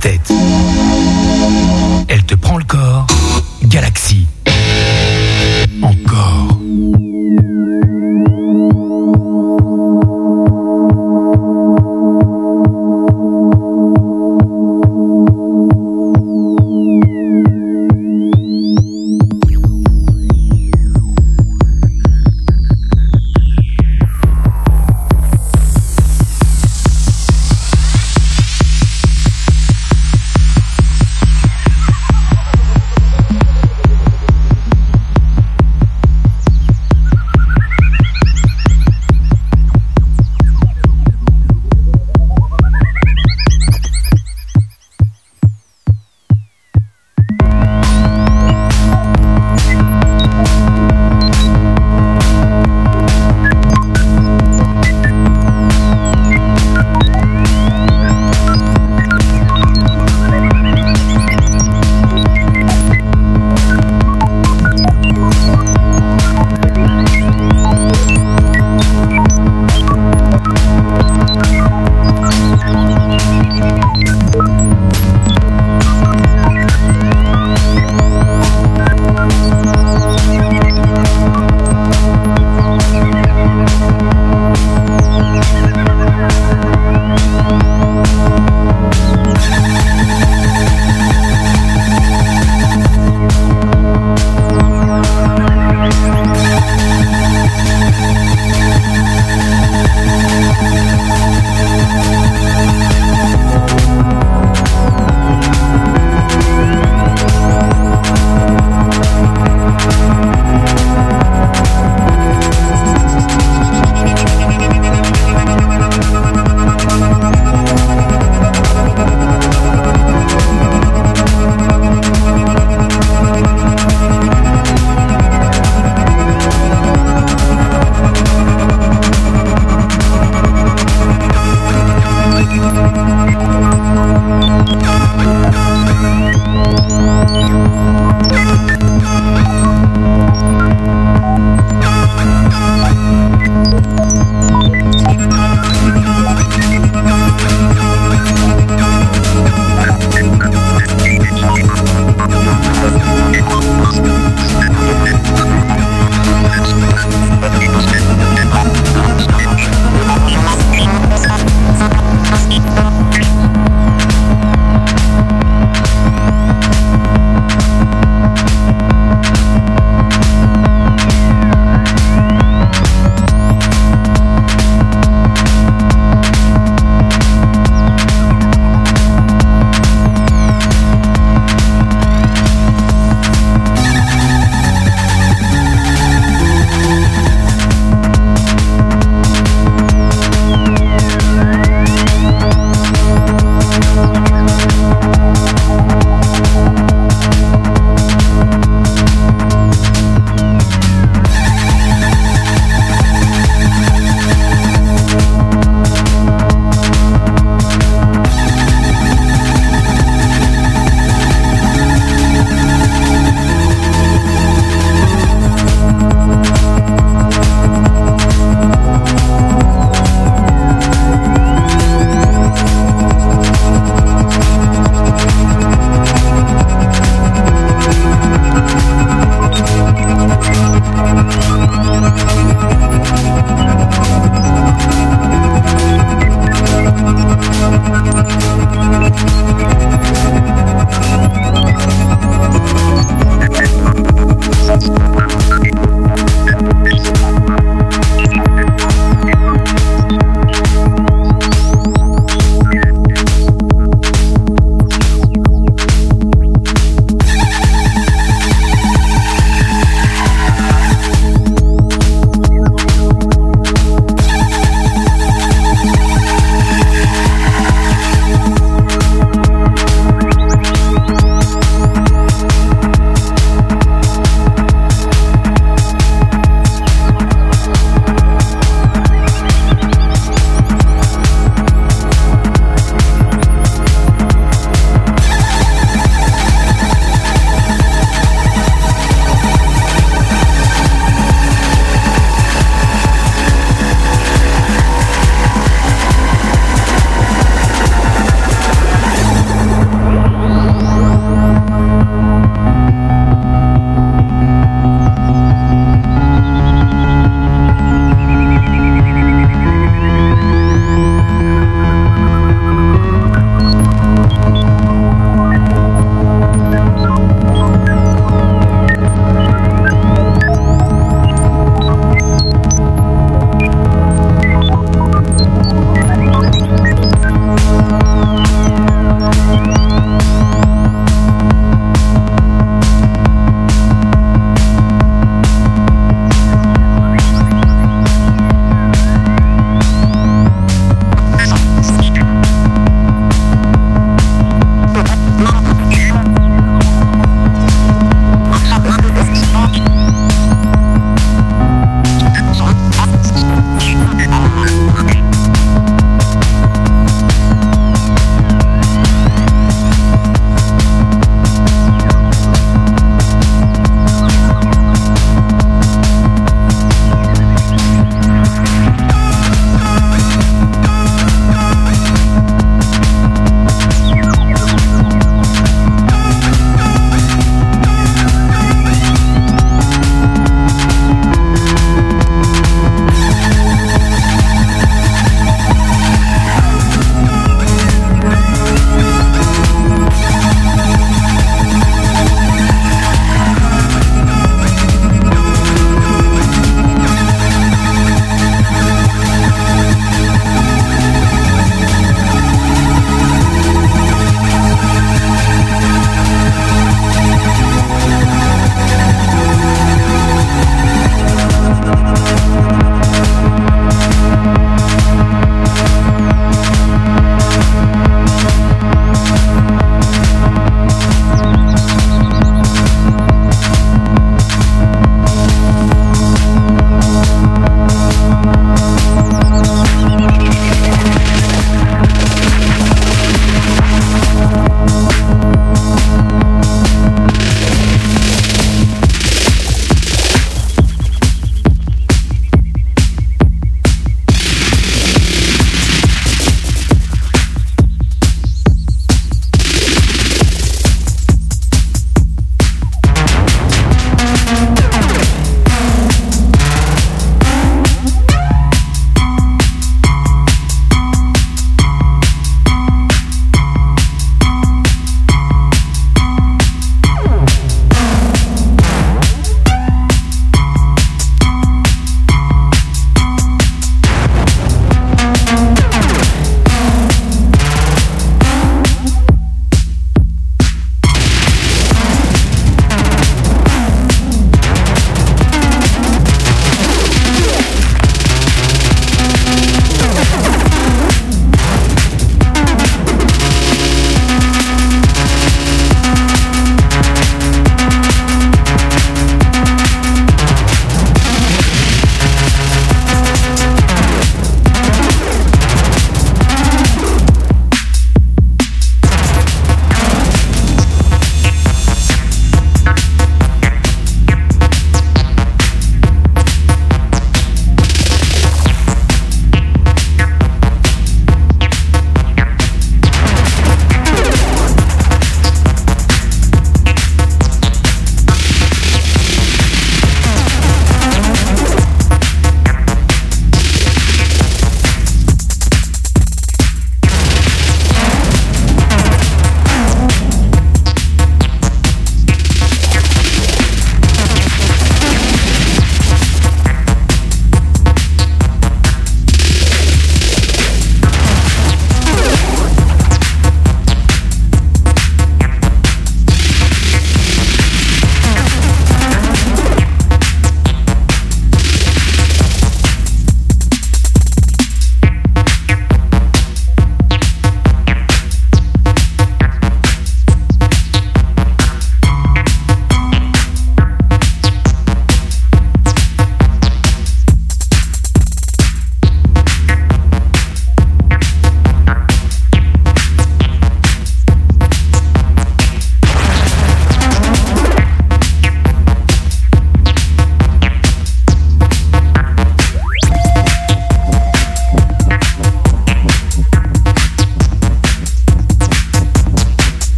tête.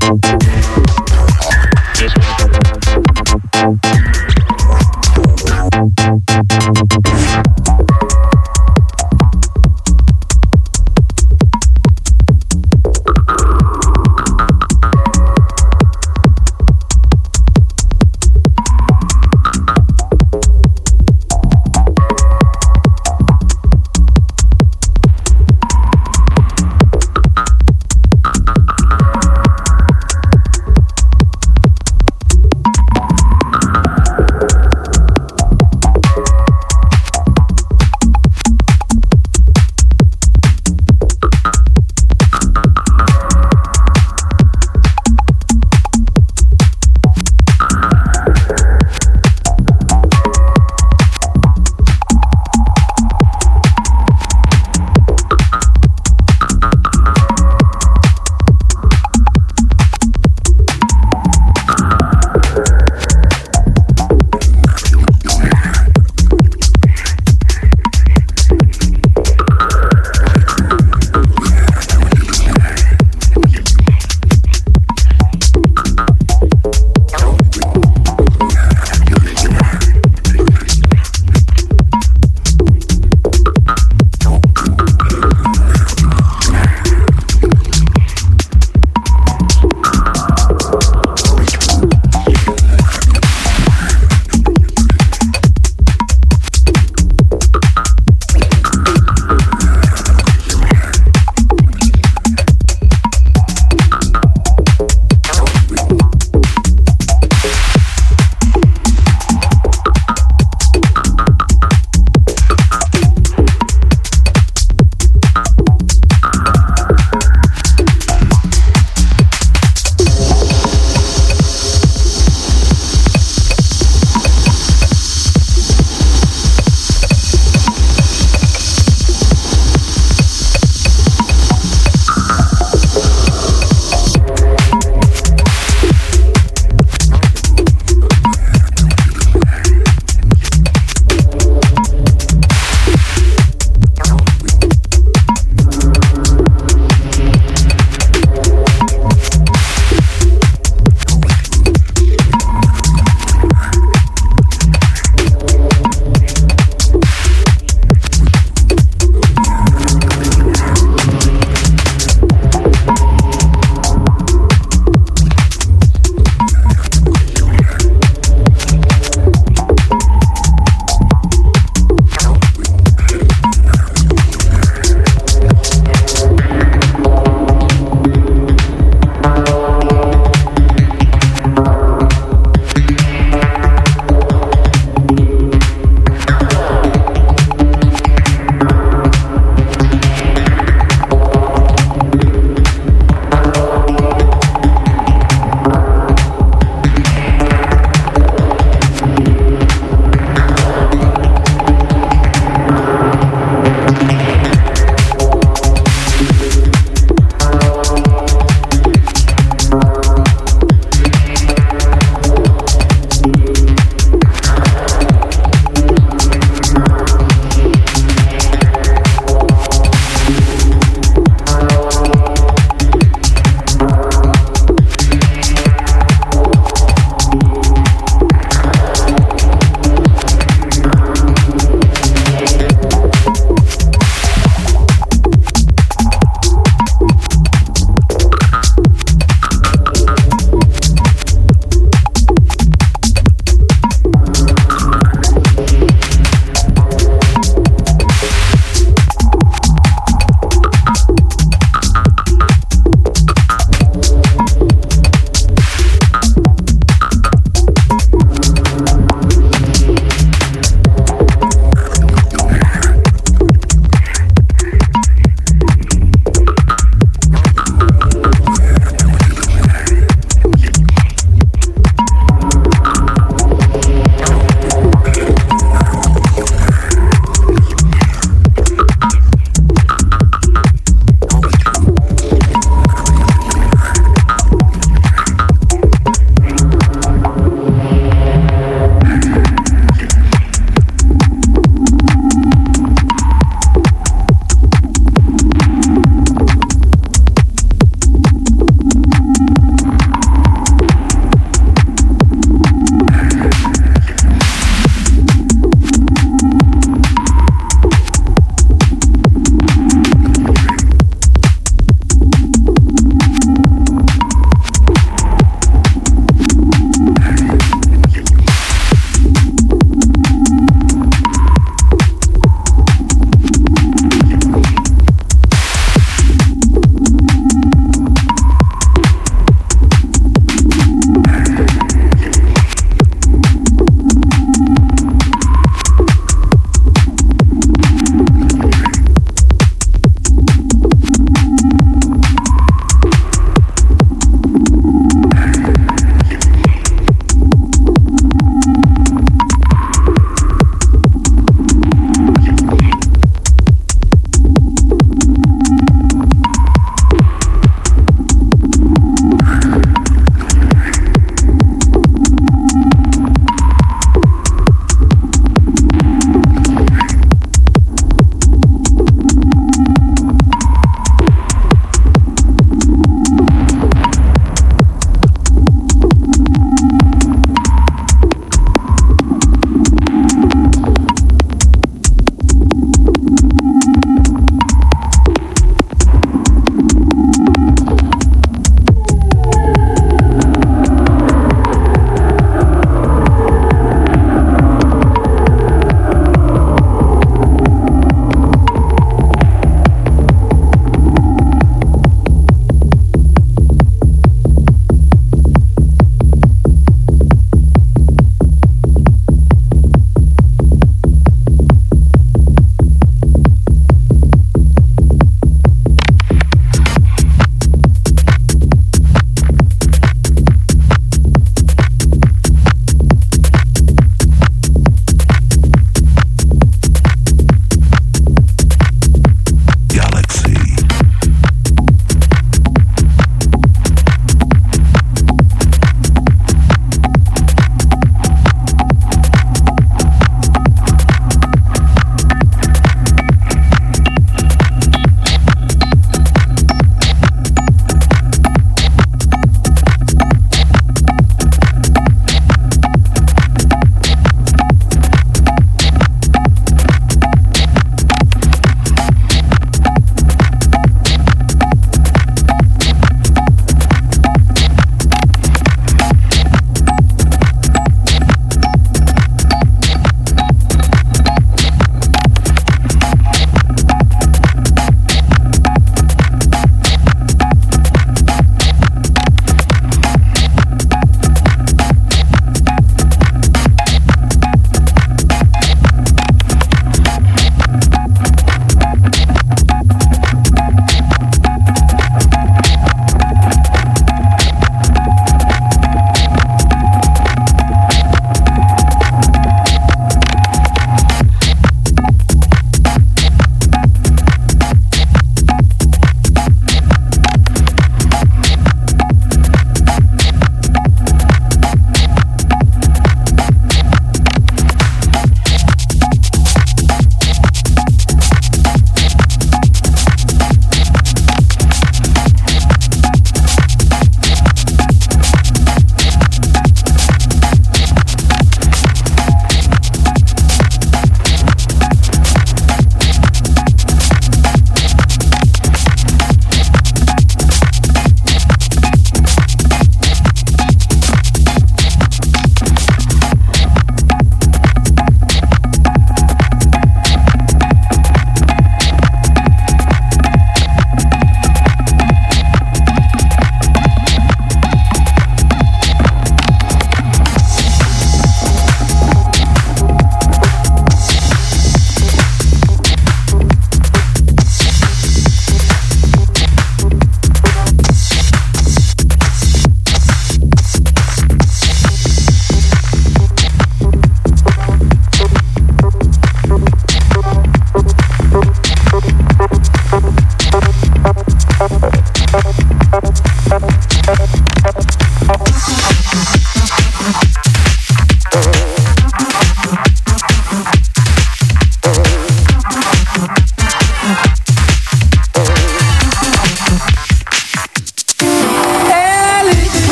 This one.